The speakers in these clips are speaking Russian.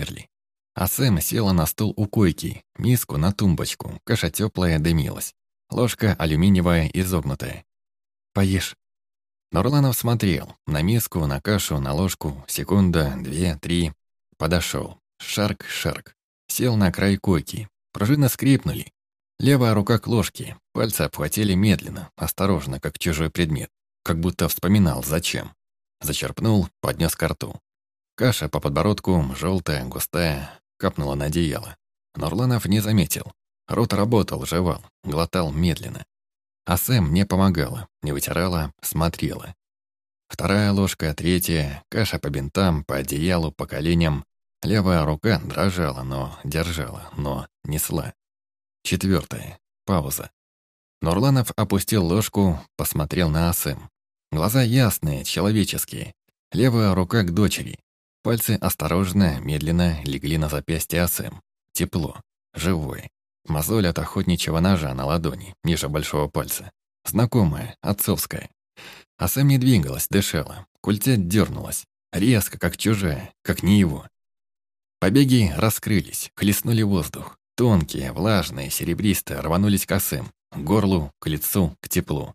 замерли. А Сэм села на стул у койки, миску на тумбочку, каша теплая дымилась. Ложка алюминиевая изогнутая. «Поешь». Нурланов смотрел на миску, на кашу, на ложку. Секунда, две, три. Подошел. Шарк-шарк. Сел на край койки. Пружины скрипнули. Левая рука к ложке. Пальцы обхватили медленно, осторожно, как чужой предмет. Как будто вспоминал, зачем. Зачерпнул, поднес ко рту. Каша по подбородку, желтая, густая, капнула на одеяло. Нурланов не заметил. Рот работал, жевал, глотал медленно. А Сэм не помогала, не вытирала, смотрела. Вторая ложка, третья, каша по бинтам, по одеялу, по коленям. Левая рука дрожала, но держала, но несла. Четвертая. Пауза. Нурланов опустил ложку, посмотрел на Асэм. Глаза ясные, человеческие. Левая рука к дочери. Пальцы осторожно, медленно легли на запястье Асэм. Тепло. Живое. Мозоль от охотничьего ножа на ладони, ниже большого пальца. Знакомая, отцовская. Асэм не двигалась, дышала. Культя дернулась. Резко, как чужая, как не его. Побеги раскрылись, хлестнули воздух. Тонкие, влажные, серебристые, рванулись к Асэм. К горлу, к лицу, к теплу.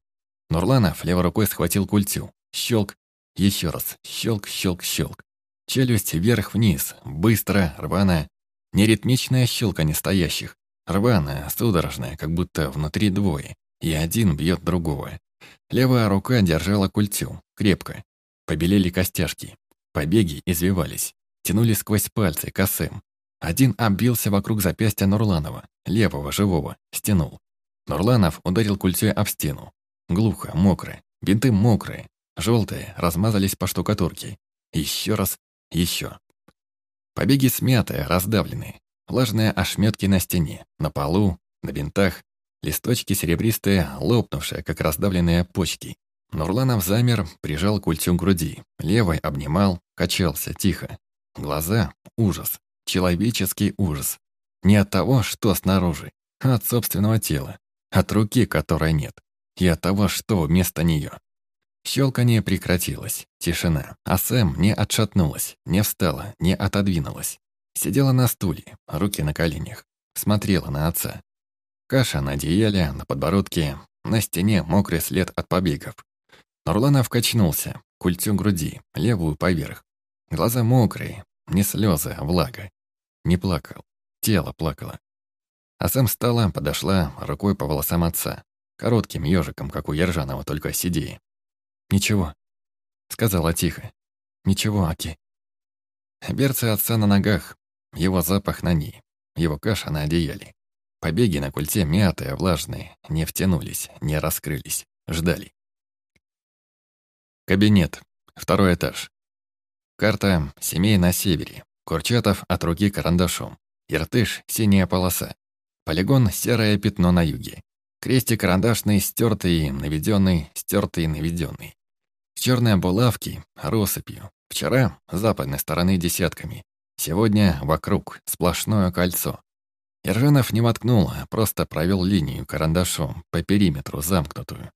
Нурланов левой рукой схватил культю. Щелк. Еще раз. Щелк, щелк, щелк. Челюсть вверх-вниз. Быстро, рвано. Неритмичная щелка нестоящих. Рваная, судорожная, как будто внутри двое. И один бьет другого. Левая рука держала культю. Крепко. Побелели костяшки. Побеги извивались. Тянули сквозь пальцы, косым. Один оббился вокруг запястья Нурланова, левого, живого, стянул. Нурланов ударил культей об стену. Глухо, мокро, бинты мокрые, желтые, размазались по штукатурке. Еще раз, еще. Побеги смятые, раздавленные. Влажные ошметки на стене, на полу, на бинтах. Листочки серебристые, лопнувшие, как раздавленные почки. Нурланов замер, прижал культю к груди. Левой обнимал, качался, тихо. Глаза — ужас. Человеческий ужас. Не от того, что снаружи, а от собственного тела. От руки, которой нет и от того, что вместо нее. Щелканье прекратилось, тишина, а Сэм не отшатнулась, не встала, не отодвинулась. Сидела на стуле, руки на коленях, смотрела на отца. Каша на одеяле, на подбородке, на стене мокрый след от побегов. Нурланов качнулся, культю груди, левую поверх. Глаза мокрые, не слезы, а влага. Не плакал, тело плакало. А Сэм встала, подошла, рукой по волосам отца, Коротким ежиком, как у Ержанова, только сидей. «Ничего», — сказала тихо. «Ничего, Аки». Берцы отца на ногах, его запах на ней, его каша на одеяле. Побеги на культе мятые, влажные, не втянулись, не раскрылись, ждали. Кабинет, второй этаж. Карта семей на севере. Курчатов от руки карандашом. Иртыш — синяя полоса. Полигон — серое пятно на юге. Крестик карандашный, стертый, наведенный, стертый, наведенный. Черные булавки, россыпью. Вчера с западной стороны десятками. Сегодня вокруг, сплошное кольцо. Ержанов не воткнул, а просто провел линию карандашом по периметру замкнутую.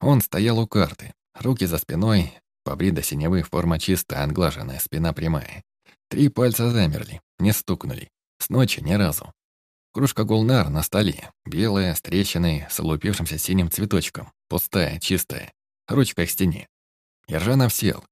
Он стоял у карты, руки за спиной, побрида синевы, форма чистая, отглаженная, спина прямая. Три пальца замерли, не стукнули. С ночи ни разу. Кружка гулнар на столе, белая, с трещиной, с улупившимся синим цветочком, пустая, чистая, ручка к стене. Ержанов сел.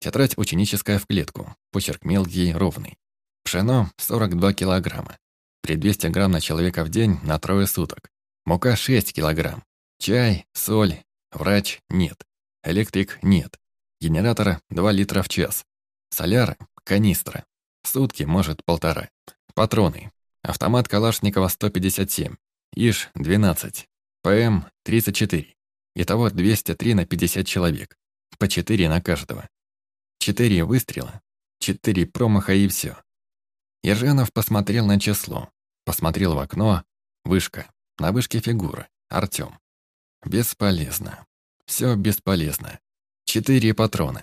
Тетрадь ученическая в клетку, почерк мелкий, ровный. Пшено — 42 килограмма. При 200 грамм на человека в день на трое суток. Мука — 6 килограмм. Чай, соль, врач — нет. Электрик — нет. Генератор — 2 литра в час. Соляр — канистра. Сутки, может, полтора. Патроны Автомат Калашникова 157, ИШ-12, ПМ-34. Итого 203 на 50 человек. По 4 на каждого. 4 выстрела, 4 промаха и все. Ержанов посмотрел на число. Посмотрел в окно. Вышка. На вышке фигура. Артём. Бесполезно. Все бесполезно. Четыре патрона.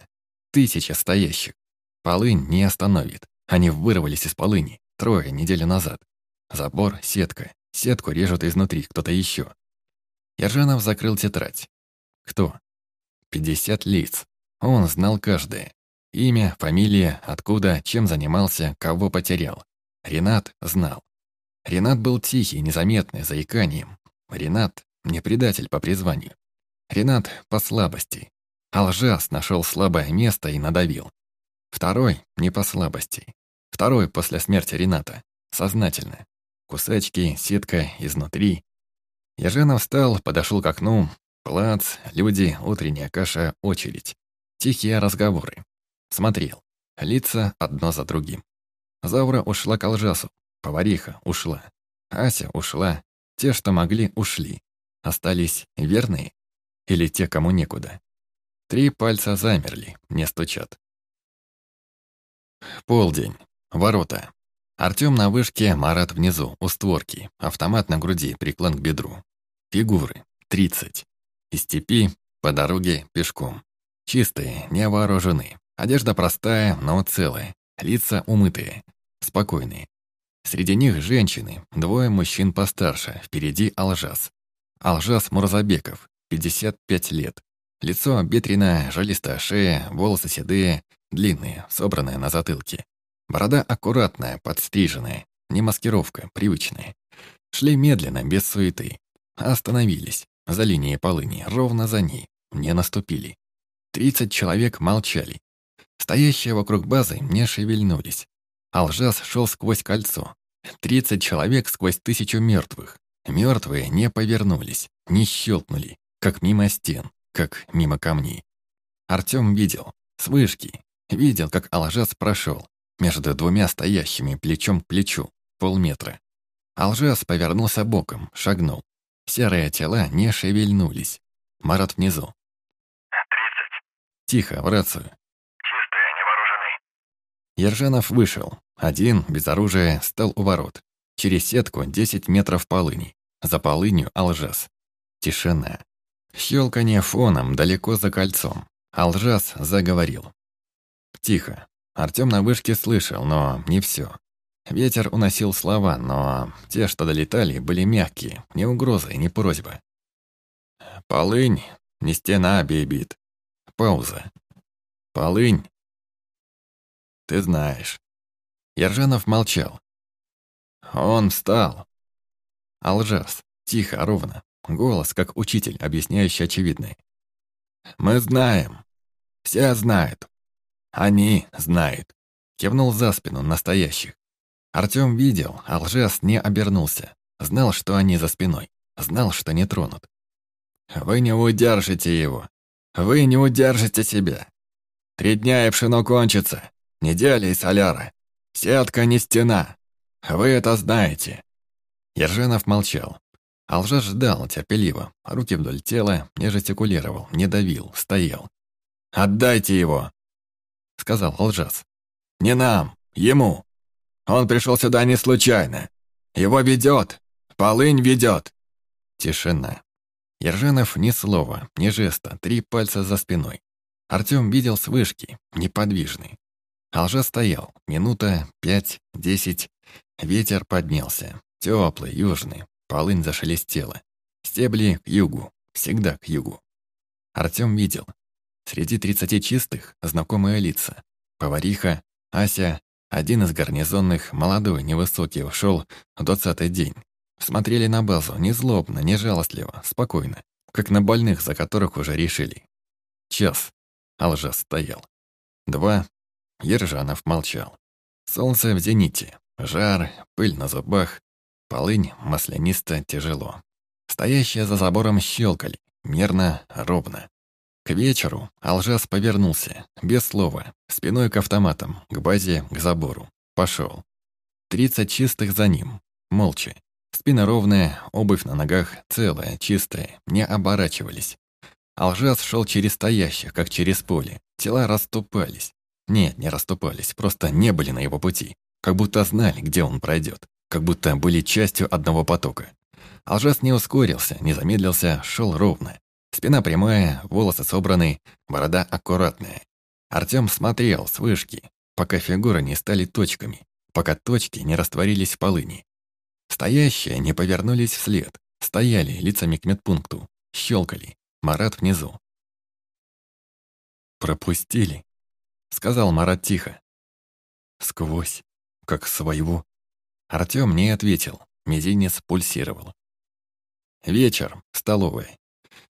Тысяча стоящих. Полынь не остановит. Они вырвались из полыни. Трое неделю назад. Забор, сетка. Сетку режут изнутри кто-то еще. Ержанов закрыл тетрадь. Кто? 50 лиц. Он знал каждое. Имя, фамилия, откуда, чем занимался, кого потерял. Ренат знал. Ренат был тихий, незаметный, заиканием. Ренат — не предатель по призванию. Ренат — по слабости. Алжас нашел слабое место и надавил. Второй — не по слабости. Второй после смерти Рената. Сознательно. Кусачки, сетка изнутри. Еженов встал, подошел к окну. Плац, люди, утренняя каша, очередь. Тихие разговоры. Смотрел. Лица одно за другим. Заура ушла к Алжасу. Повариха ушла. Ася ушла. Те, что могли, ушли. Остались верные? Или те, кому некуда? Три пальца замерли, не стучат. Полдень. Ворота. Артём на вышке, Марат внизу, у створки. Автомат на груди, приклон к бедру. Фигуры. Тридцать. Из степи, по дороге, пешком. Чистые, не вооружены. Одежда простая, но целая. Лица умытые. Спокойные. Среди них женщины, двое мужчин постарше, впереди Алжас. Алжас Мурзабеков, 55 лет. Лицо бедренное, жилистая шея, волосы седые, длинные, собранные на затылке. Борода аккуратная, подстриженная, не маскировка, привычная. Шли медленно, без суеты. Остановились, за линией полыни, ровно за ней. Не наступили. Тридцать человек молчали. Стоящие вокруг базы не шевельнулись. Алжас шел сквозь кольцо. Тридцать человек сквозь тысячу мертвых. Мертвые не повернулись, не щелкнули, как мимо стен, как мимо камней. Артём видел, с вышки, видел, как Алжас прошел между двумя стоящими плечом к плечу, полметра. Алжас повернулся боком, шагнул. Серые тела не шевельнулись. Марат внизу. «Тридцать». Тихо, в рацию. «Чистые, не вооружены». Ержанов вышел. Один, без оружия, стал у ворот. Через сетку 10 метров полыни. За полынью Алжас. Тишина. Щелканье фоном далеко за кольцом. Алжас заговорил. Тихо. Артём на вышке слышал, но не всё. Ветер уносил слова, но те, что долетали, были мягкие, не угроза и не просьба. «Полынь, не стена бибит». Пауза. «Полынь, ты знаешь». Ержанов молчал. Он встал. Алжас, тихо, ровно. Голос, как учитель, объясняющий очевидное. «Мы знаем. Все знают. Они знают». Кивнул за спину настоящих. Артём видел, а лжес не обернулся. Знал, что они за спиной. Знал, что не тронут. «Вы не удержите его. Вы не удержите себя. Три дня и пшено кончится. Неделя и соляра. Сетка не стена. Вы это знаете». Ерженов молчал. Алжас ждал терпеливо, руки вдоль тела, не жестикулировал, не давил, стоял. «Отдайте его!» — сказал Алжас. «Не нам, ему. Он пришел сюда не случайно. Его ведет, полынь ведет». Тишина. Ерженов ни слова, ни жеста, три пальца за спиной. Артем видел с вышки, неподвижный. Алжа стоял. Минута, пять, десять. Ветер поднялся. Теплый, южный. Полынь зашелестела. Стебли к югу. Всегда к югу. Артём видел. Среди тридцати чистых знакомые лица. Повариха, Ася, один из гарнизонных, молодой, невысокий, ушел в двадцатый день. Смотрели на базу не злобно, не жалостливо, спокойно, как на больных, за которых уже решили. Час. Алжа стоял. Два. Ержанов молчал. Солнце в зените. Жар, пыль на зубах. Полынь маслянисто тяжело. Стоящие за забором щелкали. Мерно, ровно. К вечеру Алжас повернулся, без слова, спиной к автоматам, к базе, к забору. Пошел. Тридцать чистых за ним. Молча. Спина ровная, обувь на ногах целая, чистая, не оборачивались. Алжас шел через стоящих, как через поле. Тела расступались. Нет, не расступались, просто не были на его пути. Как будто знали, где он пройдет. Как будто были частью одного потока. Алжас не ускорился, не замедлился, шел ровно. Спина прямая, волосы собраны, борода аккуратная. Артём смотрел с вышки, пока фигуры не стали точками, пока точки не растворились в полыни. Стоящие не повернулись вслед, стояли лицами к медпункту, щелкали. Марат внизу. «Пропустили», сказал Марат тихо. «Сквозь, как своего». Артём не ответил, мизинец пульсировал. Вечер, столовая.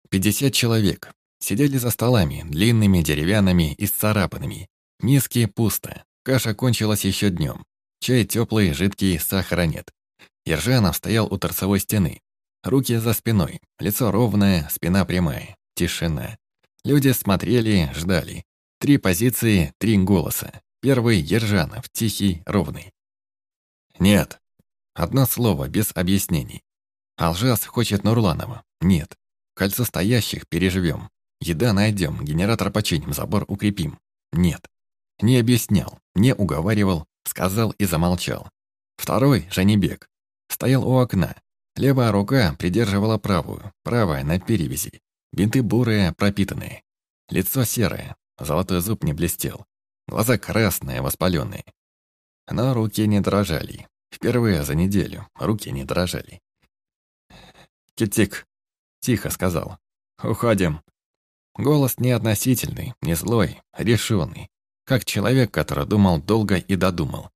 Пятьдесят человек. Сидели за столами, длинными, деревянными и сцарапанными. Миски пусто. Каша кончилась еще днем. Чай теплый, жидкий, сахара нет. Ержанов стоял у торцевой стены. Руки за спиной, лицо ровное, спина прямая. Тишина. Люди смотрели, ждали. Три позиции, три голоса. Первый — Ержанов, тихий, ровный. «Нет». Одно слово, без объяснений. Алжас хочет Нурланова. Нет. Кольцо стоящих переживем. Еда найдем, генератор починим, забор укрепим. Нет. Не объяснял, не уговаривал, сказал и замолчал. Второй, Жанибек, стоял у окна. Левая рука придерживала правую, правая на перевязи. Бинты бурые, пропитанные. Лицо серое, золотой зуб не блестел. Глаза красные, воспаленные. Но руки не дрожали. Впервые за неделю руки не дрожали. «Китик», — тихо сказал. «Уходим». Голос не относительный, не злой, решенный. Как человек, который думал долго и додумал.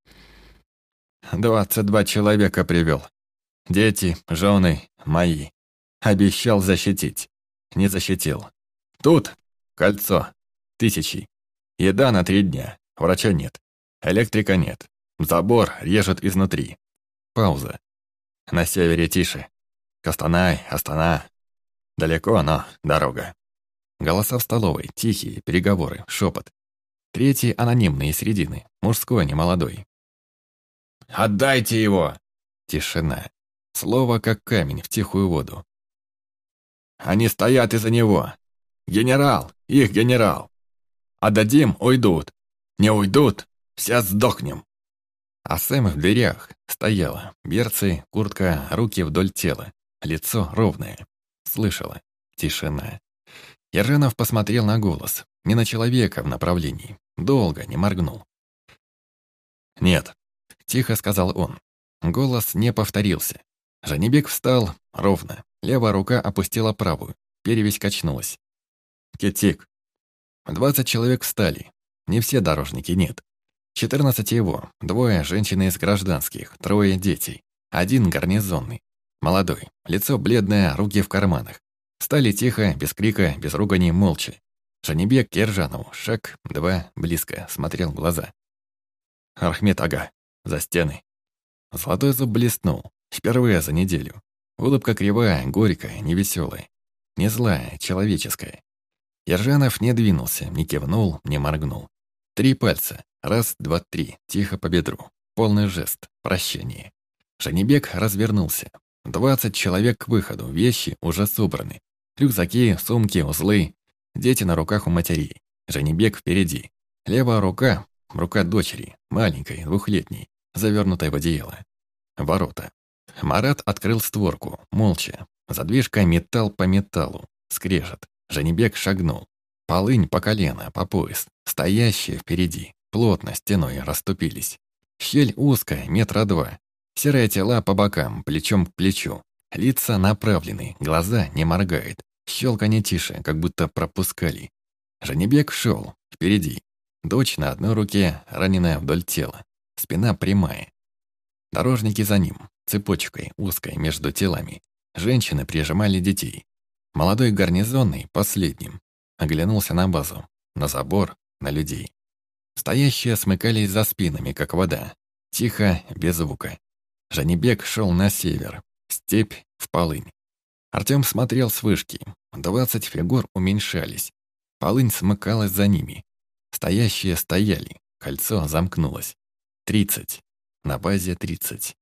«Двадцать два человека привел. Дети, жены, мои. Обещал защитить. Не защитил. Тут кольцо. Тысячи. Еда на три дня. Врача нет. Электрика нет. Забор режет изнутри. Пауза. На севере тише. Костанай, Астана. Далеко, но дорога. Голоса в столовой, тихие, переговоры, шепот. Третий анонимные средины, мужской, не молодой. «Отдайте его!» Тишина. Слово как камень в тихую воду. «Они стоят из-за него! Генерал! Их генерал! Отдадим — уйдут! Не уйдут — все сдохнем!» А Сэм в дверях стояла, берцы, куртка, руки вдоль тела. Лицо ровное. Слышала. Тишина. Ержанов посмотрел на голос. Не на человека в направлении. Долго не моргнул. «Нет», — тихо сказал он. Голос не повторился. Жанибек встал ровно. Левая рука опустила правую. Перевесь качнулась. «Кетик». Двадцать человек встали. Не все дорожники, нет. Четырнадцать его. Двое женщины из гражданских, трое детей. Один гарнизонный. Молодой, лицо бледное, руки в карманах. Стали тихо, без крика, без ругани, молча. Жанибек Кержанову, шаг, два, близко, смотрел в глаза. Архмед Ага, за стены. Золотой зуб блеснул, впервые за неделю. Улыбка кривая, горькая, невеселая. Не злая, человеческая. Ержанов не двинулся, не кивнул, не моргнул. Три пальца. Раз, два, три. Тихо по бедру. Полный жест. Прощение. Жанибек развернулся. Двадцать человек к выходу, вещи уже собраны. Рюкзаки, сумки, узлы. Дети на руках у матерей. Жанибек впереди. Левая рука — рука дочери, маленькой, двухлетней, завернутой в одеяло. Ворота. Марат открыл створку, молча. Задвижка металл по металлу. Скрежет. Жанибек шагнул. Полынь по колено, по пояс. Стоящие впереди. Плотно стеной расступились. Щель узкая, метра два. Серые тела по бокам, плечом к плечу. Лица направлены, глаза не моргают. Щелканье тише, как будто пропускали. Жанибек шел, впереди. Дочь на одной руке, раненая вдоль тела. Спина прямая. Дорожники за ним, цепочкой, узкой, между телами. Женщины прижимали детей. Молодой гарнизонный, последним. Оглянулся на базу, на забор, на людей. Стоящие смыкались за спинами, как вода. Тихо, без звука. Жанибек шел на север, степь, в полынь. Артем смотрел с вышки. Двадцать фигур уменьшались. Полынь смыкалась за ними. Стоящие стояли. Кольцо замкнулось. Тридцать. На базе тридцать.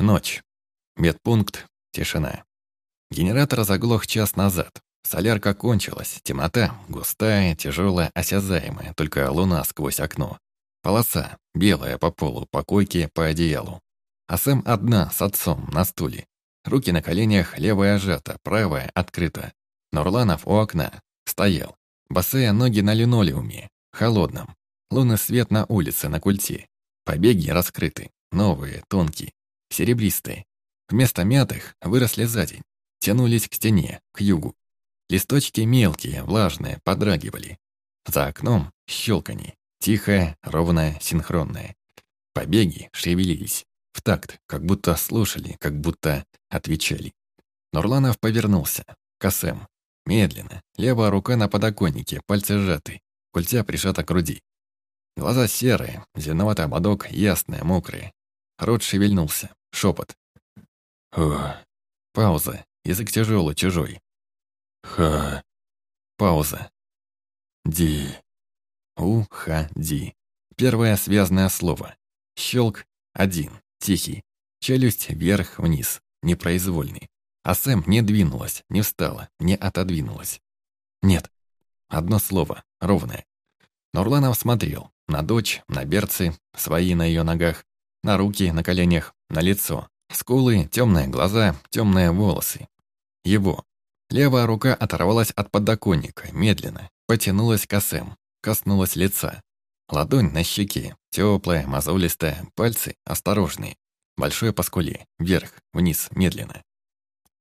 Ночь. Медпункт. Тишина. Генератор заглох час назад. Солярка кончилась. Темнота. Густая, тяжелая, осязаемая. Только луна сквозь окно. Полоса, белая по полу, по койке, по одеялу. А Сэм одна, с отцом, на стуле. Руки на коленях, левая сжата, правая открыта. Нурланов у окна. Стоял. Босые ноги на линолеуме, холодном. Лунный свет на улице, на культе. Побеги раскрыты, новые, тонкие, серебристые. Вместо мятых выросли за день. Тянулись к стене, к югу. Листочки мелкие, влажные, подрагивали. За окном щелканье. Тихое, ровное, синхронное. Побеги шевелились. В такт, как будто слушали, как будто отвечали. Нурланов повернулся. Косем. Медленно. Левая рука на подоконнике, пальцы сжаты. Культя прижата к груди. Глаза серые, зеленоватый ободок, ясные, мокрые. Рот шевельнулся. Шепот. О. Пауза. Язык тяжелый, чужой. Ха. Пауза. Ди. У-ха-ди. Первое связанное слово. Щелк. Один. Тихий. Челюсть вверх-вниз. Непроизвольный. А Сэм не двинулась, не встала, не отодвинулась. Нет. Одно слово. Ровное. Нурланов смотрел. На дочь, на берцы, свои на ее ногах, на руки, на коленях, на лицо. Скулы, темные глаза, темные волосы. Его. Левая рука оторвалась от подоконника, медленно, потянулась к Асэм, коснулась лица. Ладонь на щеке, теплая, мозолистая, пальцы осторожные. Большое по скуле, вверх, вниз, медленно.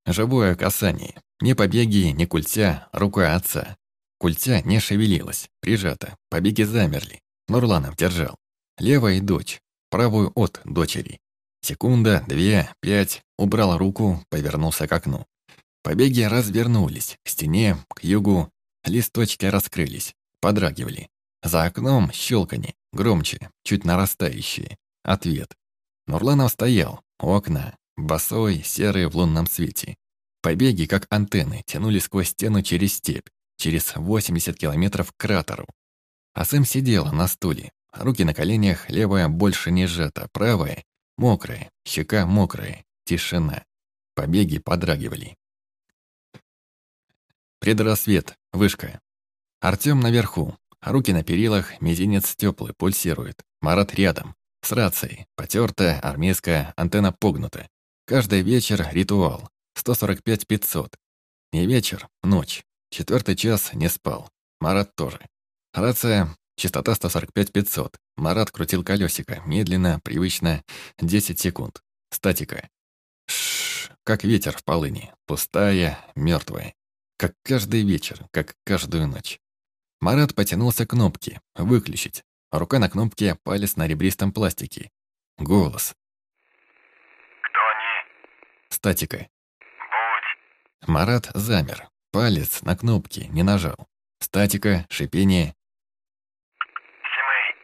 Живое касание. Ни побеги, ни культя, рука отца. Культя не шевелилась, прижата, побеги замерли. Нурланов держал. Левая дочь, правую от дочери. Секунда, две, пять, убрал руку, повернулся к окну. Побеги развернулись, к стене, к югу, листочки раскрылись, подрагивали. За окном щелканье, громче, чуть нарастающие. Ответ. Нурланов стоял окна, босой, серый в лунном свете. Побеги, как антенны, тянули сквозь стену через степь, через 80 километров к кратеру. А Сэм сидела на стуле, руки на коленях, левая больше не сжата, правая мокрая, щека мокрая, тишина. Побеги подрагивали. Предрассвет, вышка. Артём наверху, руки на перилах, мизинец теплый, пульсирует. Марат рядом, с рацией, потертая, армейская, антенна погнута. Каждый вечер ритуал, 145-500. Не вечер, ночь. Четвертый час не спал. Марат тоже. Рация, частота 145-500. Марат крутил колесико, медленно, привычно, 10 секунд. Статика. Шш, как ветер в полыни, пустая, мертвая. Как каждый вечер, как каждую ночь. Марат потянулся к кнопке «Выключить». Рука на кнопке, палец на ребристом пластике. Голос. Кто они? Статика. Будь. Марат замер. Палец на кнопке не нажал. Статика, шипение. Семей.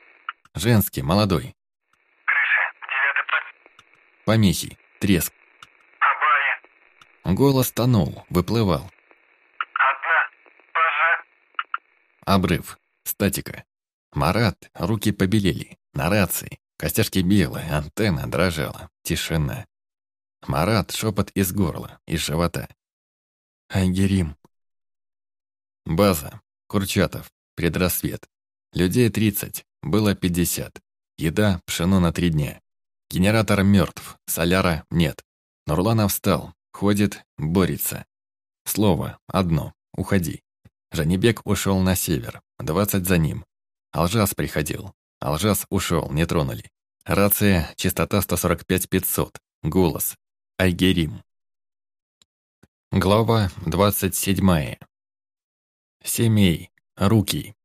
Женский, молодой. Крыша. Девятый под... Помехи. Треск. Абая. Голос тонул, выплывал. Одна. Пожа. Обрыв. Статика. Марат, руки побелели. На рации. Костяшки белые, антенна дрожала. Тишина. Марат, шепот из горла, из живота. Айгерим. База. Курчатов. Предрассвет. Людей 30. Было 50. Еда, пшено на три дня. Генератор мертв, соляра нет. Нурланов встал, ходит, борется. Слово одно. Уходи. Жанибек ушел на север. 20 за ним. Алжас приходил. Алжас ушел, не тронули. Рация, частота 145-500. Голос. Айгерим. Глава 27. Семей. Руки.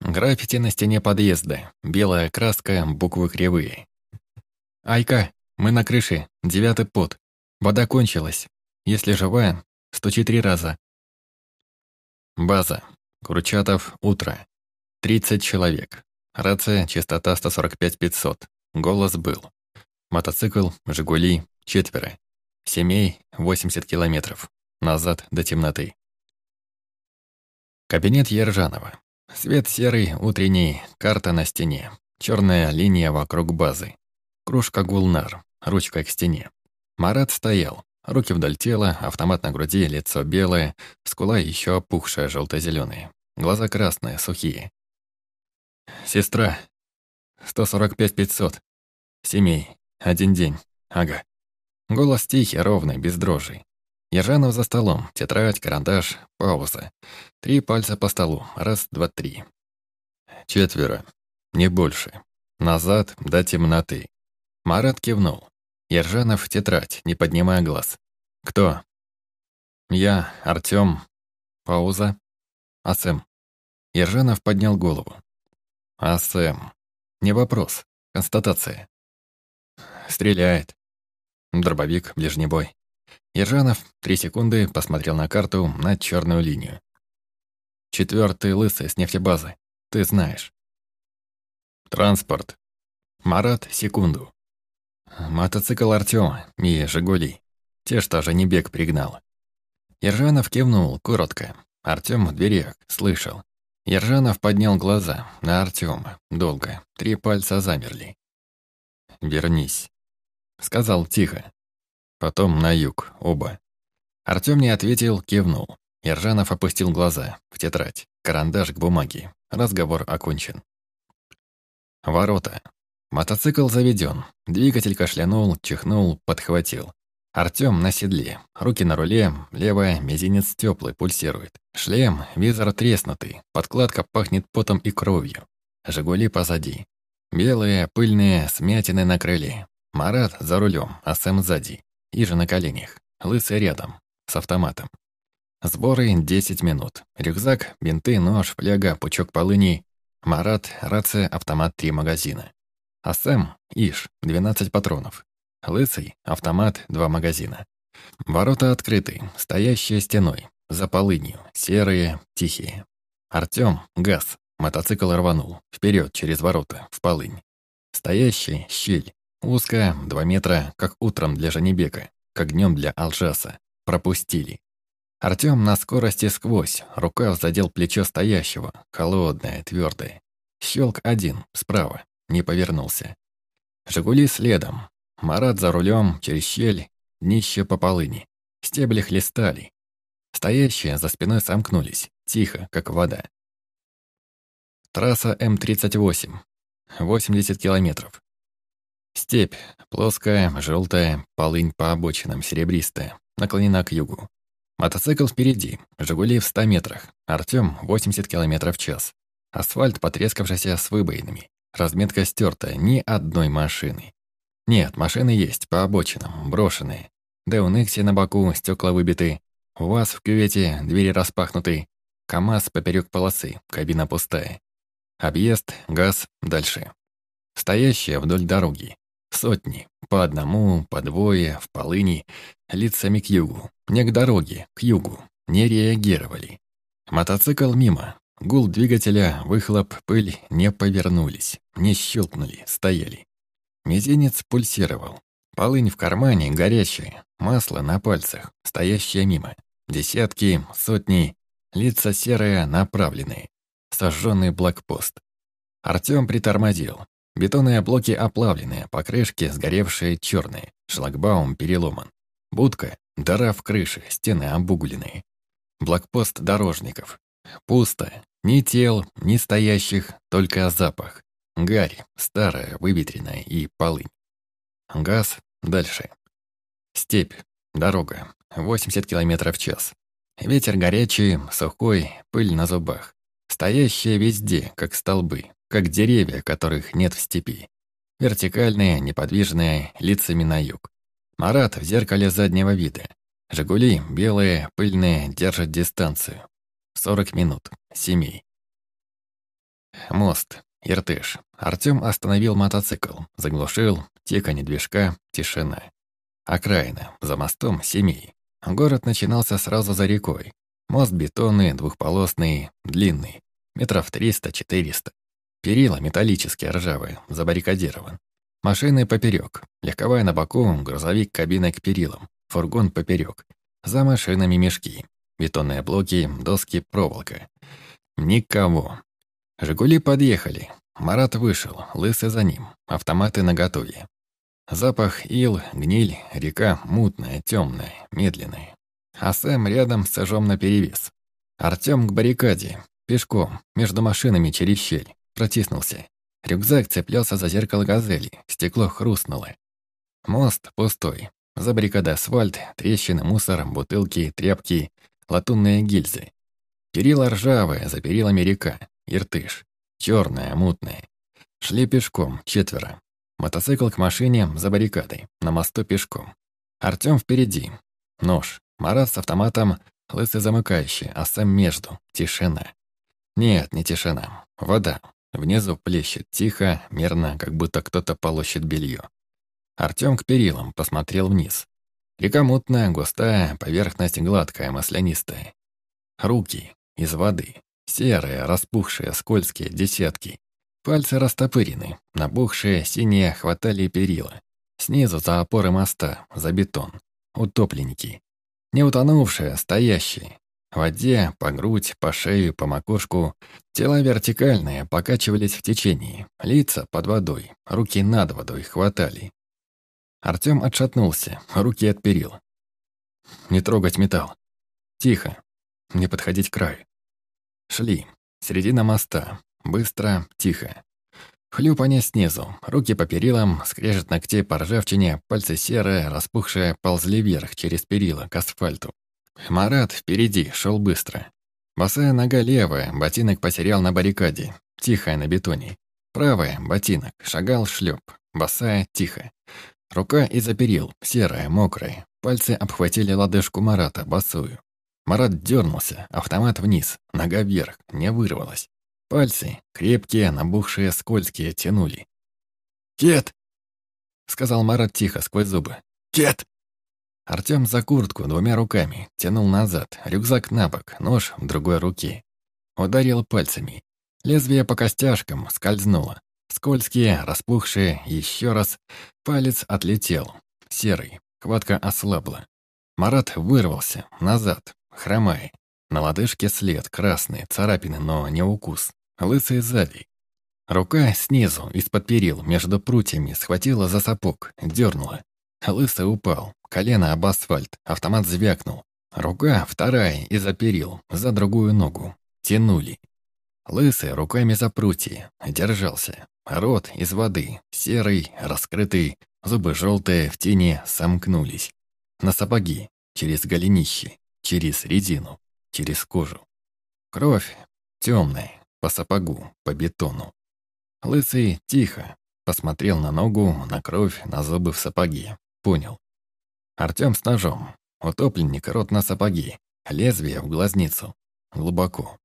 Граффити на стене подъезда. Белая краска, буквы кривые. «Айка, мы на крыше. Девятый пот. Вода кончилась. Если живая, стучи три раза». База. Курчатов. Утро. 30 человек. Рация, частота 145-500. Голос был. Мотоцикл, «Жигули», четверо. Семей, 80 километров. Назад до темноты. Кабинет Ержанова. Свет серый, утренний, карта на стене. Черная линия вокруг базы. Кружка гулнар, ручка к стене. Марат стоял. Руки вдоль тела, автомат на груди, лицо белое, скула еще опухшая, желто-зеленая. Глаза красные, сухие. «Сестра. 145-500. Семей. Один день. Ага». Голос тихий, ровный, без дрожи. Ержанов за столом. Тетрадь, карандаш, пауза. Три пальца по столу. Раз, два, три. Четверо. Не больше. Назад до темноты. Марат кивнул. Ержанов тетрадь, не поднимая глаз. «Кто?» «Я, Артём. Пауза. Асэм. Ержанов поднял голову. Асэм. Не вопрос. Констатация. Стреляет. Дробовик, ближний бой. Ержанов три секунды посмотрел на карту на черную линию. Четвертый лысый с нефтебазы. Ты знаешь. Транспорт. Марат, секунду. Мотоцикл Артема и «Жигули». Те, что же не бег пригнал. Ержанов кивнул коротко. Артем в дверях, слышал. Ержанов поднял глаза на Артема. Долго. Три пальца замерли. «Вернись», — сказал тихо. Потом на юг, оба. Артем не ответил, кивнул. Ержанов опустил глаза. В тетрадь. Карандаш к бумаге. Разговор окончен. Ворота. Мотоцикл заведен. Двигатель кашлянул, чихнул, подхватил. Артём на седле, руки на руле, левая, мизинец теплый, пульсирует. Шлем, визор треснутый, подкладка пахнет потом и кровью. «Жигули» позади. Белые, пыльные, смятины на крыле. Марат за рулем, а Сэм сзади. Иже на коленях. Лысый рядом, с автоматом. Сборы 10 минут. Рюкзак, бинты, нож, фляга, пучок полыни. Марат, рация, автомат, три магазина. А Сэм, Иш, 12 патронов. Лысый, автомат, два магазина. Ворота открыты, стоящие стеной, за полынью, серые, тихие. Артём, газ, мотоцикл рванул, вперед через ворота, в полынь. Стоящий, щель, узкая, два метра, как утром для Жанибека, как днем для Алжаса. Пропустили. Артём на скорости сквозь, рукав задел плечо стоящего, холодное, твёрдое. Щелк один, справа, не повернулся. «Жигули» следом, Марат за рулем, через щель, днище по полыни. Стебли хлестали. Стоящие за спиной сомкнулись, тихо, как вода. Трасса М-38. 80 километров. Степь, плоская, желтая, полынь по обочинам, серебристая, наклонена к югу. Мотоцикл впереди, «Жигули» в 100 метрах, Артём 80 километров в час. Асфальт потрескавшийся с выбоинами, разметка стертая, ни одной машины. Нет, машины есть, по обочинам, брошенные. Деон Икси на боку, стекла выбиты. У вас в кювете двери распахнуты. КамАЗ поперек полосы, кабина пустая. Объезд, газ, дальше. Стоящие вдоль дороги. Сотни, по одному, по двое, в полыни, лицами к югу. Не к дороге, к югу. Не реагировали. Мотоцикл мимо. Гул двигателя, выхлоп, пыль не повернулись, не щелкнули, стояли. Мизинец пульсировал. Полынь в кармане, горячая, масло на пальцах, стоящее мимо. Десятки, сотни, лица серые, направленные. Сожженный блокпост. Артём притормозил. Бетонные блоки оплавленные, покрышки сгоревшие черные, шлагбаум переломан. Будка, дыра в крыше, стены обугленные. Блокпост дорожников. Пусто. Ни тел, ни стоящих, только запах. Гарь, старая, выветренная и полынь. Газ, дальше. Степь, дорога, 80 км в час. Ветер горячий, сухой, пыль на зубах. Стоящие везде, как столбы, как деревья, которых нет в степи. Вертикальные, неподвижные, лицами на юг. Марат в зеркале заднего вида. «Жигули» белые, пыльные, держат дистанцию. 40 минут. Семей. Мост. Иртыш. Артём остановил мотоцикл, заглушил, тиканье движка, тишина. Окраина, за мостом семей. Город начинался сразу за рекой. Мост бетонный, двухполосный, длинный, метров триста-четыреста. Перила металлические, ржавые, забаррикадирован. Машины поперек, легковая на боку, грузовик кабиной к перилам, фургон поперек. За машинами мешки, бетонные блоки, доски, проволока. Никого. «Жигули» подъехали. Марат вышел, лысый за ним, автоматы наготове. Запах ил, гниль, река мутная, темная, медленная. А Сэм рядом с сажом наперевес. Артём к баррикаде, пешком, между машинами через щель, протиснулся. Рюкзак цеплялся за зеркало газели, стекло хрустнуло. Мост пустой. За баррикадой асфальт, трещины, мусор, бутылки, тряпки, латунные гильзы. Перила ржавые, за перилами река. Иртыш. Черная, мутная. Шли пешком, четверо. Мотоцикл к машине за баррикадой, на мосту пешком. Артём впереди. Нож. Марат с автоматом Лысый замыкающий, а сам между. Тишина. Нет, не тишина. Вода. Внизу плещет тихо, мерно, как будто кто-то полощет белье. Артём к перилам посмотрел вниз. Река мутная, густая, поверхность гладкая, маслянистая. Руки из воды. Серые, распухшие, скользкие, десятки. Пальцы растопырены, набухшие, синие, хватали перила. Снизу за опоры моста, за бетон. Утопленники. Не утонувшие, стоящие. В воде, по грудь, по шею, по макушку. Тела вертикальные, покачивались в течении. Лица под водой, руки над водой хватали. Артём отшатнулся, руки отперил. Не трогать металл. Тихо. Не подходить к краю. Шли. Середина моста. Быстро, тихо. Хлюпанье снизу, руки по перилам, скрежет ногтей по ржавчине, пальцы серые, распухшие, ползли вверх через перила к асфальту. Марат впереди, шел быстро. Босая нога левая, ботинок потерял на баррикаде, тихая на бетоне. Правая, ботинок, шагал шлеп, босая, тихо. Рука из-за перил, серая, мокрая. Пальцы обхватили лодыжку Марата, босую. Марат дернулся, автомат вниз, нога вверх, не вырвалась. Пальцы, крепкие, набухшие, скользкие, тянули. «Кет!» — сказал Марат тихо, сквозь зубы. «Кет!» Артём за куртку двумя руками тянул назад, рюкзак на бок, нож в другой руке. Ударил пальцами. Лезвие по костяшкам скользнуло. Скользкие, распухшие, еще раз. Палец отлетел. Серый. Хватка ослабла. Марат вырвался, назад, хромая. На лодыжке след, красный, царапины, но не укус. Лысый сзади. Рука снизу, из-под перил, между прутьями, схватила за сапог, дернула. Лысый упал, колено об асфальт, автомат звякнул. Рука, вторая, из-за перил, за другую ногу. Тянули. Лысый руками за прутья, держался. Рот из воды, серый, раскрытый, зубы желтые, в тени сомкнулись. На сапоги, через голенище, через резину, через кожу. Кровь темная, по сапогу, по бетону. Лысый тихо посмотрел на ногу, на кровь, на зубы в сапоге. Понял. Артём с ножом. Утопленник рот на сапоги. Лезвие в глазницу. Глубоко.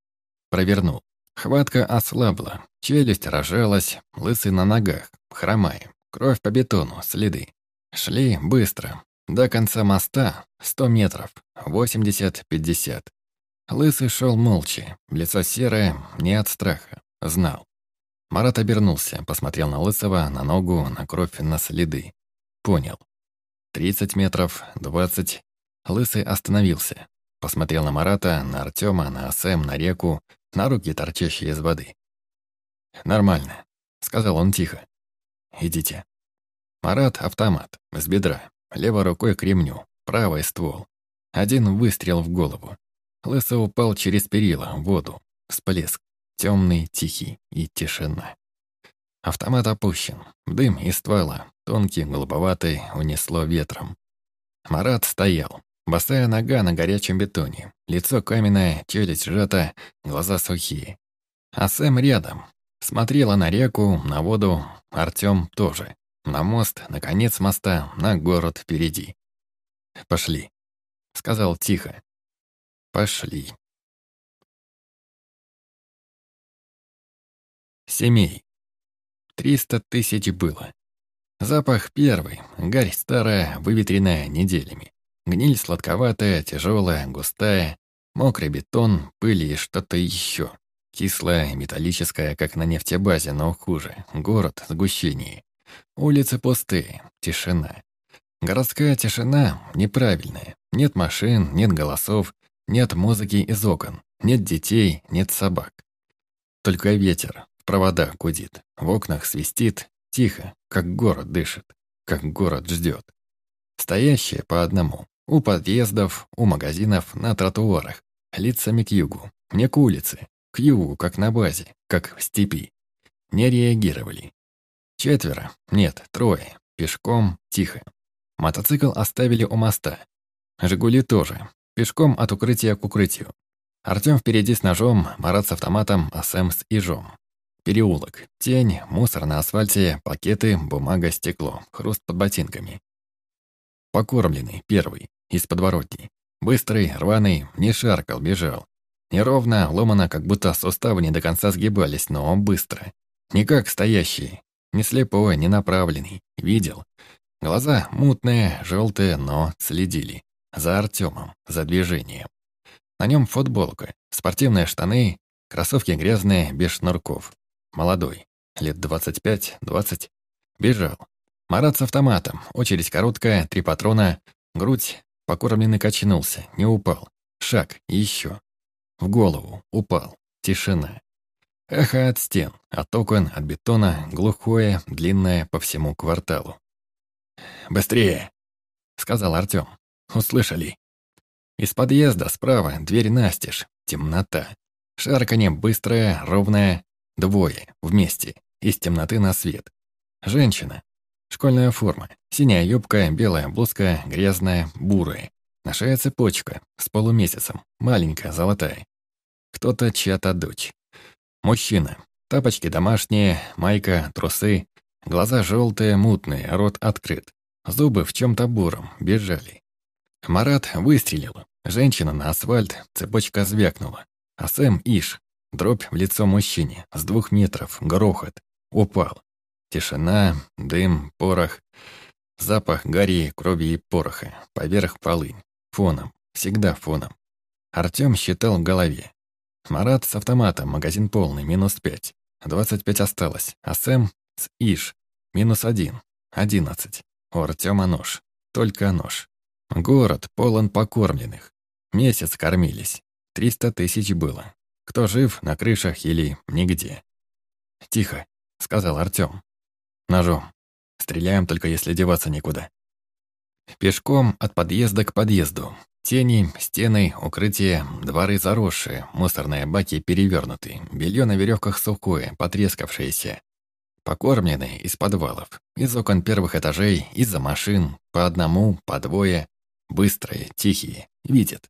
Провернул. Хватка ослабла. Челюсть рожалась. Лысый на ногах. Хромая. Кровь по бетону. Следы. Шли быстро. До конца моста сто метров. восемьдесят-пятьдесят. Лысый шел молча, лицо серое, не от страха, знал. Марат обернулся, посмотрел на Лысого, на ногу, на кровь, на следы. Понял. Тридцать метров, двадцать. Лысый остановился. Посмотрел на Марата, на Артема, на Асэм, на реку, на руки, торчащие из воды. «Нормально», — сказал он тихо. «Идите». Марат — автомат, с бедра, левой рукой к ремню, правый ствол. Один выстрел в голову. Лысо упал через перила, в воду. Всплеск. Темный, тихий и тишина. Автомат опущен. Дым из ствола, тонкий, голубоватый, унесло ветром. Марат стоял. Босая нога на горячем бетоне. Лицо каменное, челюсть сжата, глаза сухие. А Сэм рядом. Смотрела на реку, на воду. Артём тоже. На мост, на конец моста, на город впереди. «Пошли», — сказал тихо. Пошли. Семей. Триста тысяч было. Запах первый, гарь старая, выветренная неделями. Гниль сладковатая, тяжелая, густая, мокрый бетон, пыль и что-то еще. Кислая, металлическая, как на нефтебазе, но хуже. Город, сгущение. Улицы пустые, тишина. Городская тишина неправильная. Нет машин, нет голосов, нет музыки из окон, нет детей, нет собак. Только ветер в проводах гудит, в окнах свистит, тихо, как город дышит, как город ждет. Стоящие по одному, у подъездов, у магазинов, на тротуарах, лицами к югу, не к улице, к югу, как на базе, как в степи. Не реагировали. Четверо, нет, трое, пешком, тихо. Мотоцикл оставили у моста. «Жигули» тоже, Пешком от укрытия к укрытию. Артём впереди с ножом, Марат с автоматом, а Сэм с ижом. Переулок. Тень, мусор на асфальте, пакеты, бумага, стекло, хруст под ботинками. Покормленный, первый, из подворотни. Быстрый, рваный, не шаркал, бежал. Неровно, ломано, как будто суставы не до конца сгибались, но быстро. Не как стоящий, не слепой, не направленный. Видел. Глаза мутные, желтые, но следили. За Артемом, за движением. На нем футболка, спортивные штаны, кроссовки грязные, без шнурков. Молодой, лет 25-20. Бежал. Марат с автоматом, очередь короткая, три патрона, грудь, покормленный качнулся, не упал. Шаг, еще. В голову, упал. Тишина. Эхо от стен, от окон, от бетона, глухое, длинное по всему кварталу. «Быстрее!» — сказал Артём. «Услышали?» Из подъезда справа дверь настежь, темнота. Шарканье быстрое, ровное, двое, вместе, из темноты на свет. Женщина. Школьная форма. Синяя юбка, белая блузка, грязная, бурая. На шее цепочка, с полумесяцем, маленькая, золотая. Кто-то чья-то дочь. Мужчина. Тапочки домашние, майка, трусы. Глаза желтые, мутные, рот открыт. Зубы в чем-то буром, бежали. Марат выстрелил. Женщина на асфальт, цепочка звякнула. А Сэм Иш. Дробь в лицо мужчине. С двух метров. Грохот. Упал. Тишина, дым, порох. Запах гари, крови и пороха. Поверх полынь. Фоном. Всегда фоном. Артём считал в голове. Марат с автоматом, магазин полный, минус пять. Двадцать пять осталось, а Сэм с Иш, минус один, одиннадцать. У Артема нож, только нож. Город полон покормленных. Месяц кормились. Триста тысяч было. Кто жив, на крышах или нигде. «Тихо», — сказал Артём. «Ножом. Стреляем только если деваться некуда». Пешком от подъезда к подъезду. Тени, стены, укрытия, дворы заросшие, мусорные баки перевернуты, белье на веревках сухое, потрескавшееся. Покормленные из подвалов, из окон первых этажей, из-за машин, по одному, по двое, быстрые, тихие, видят.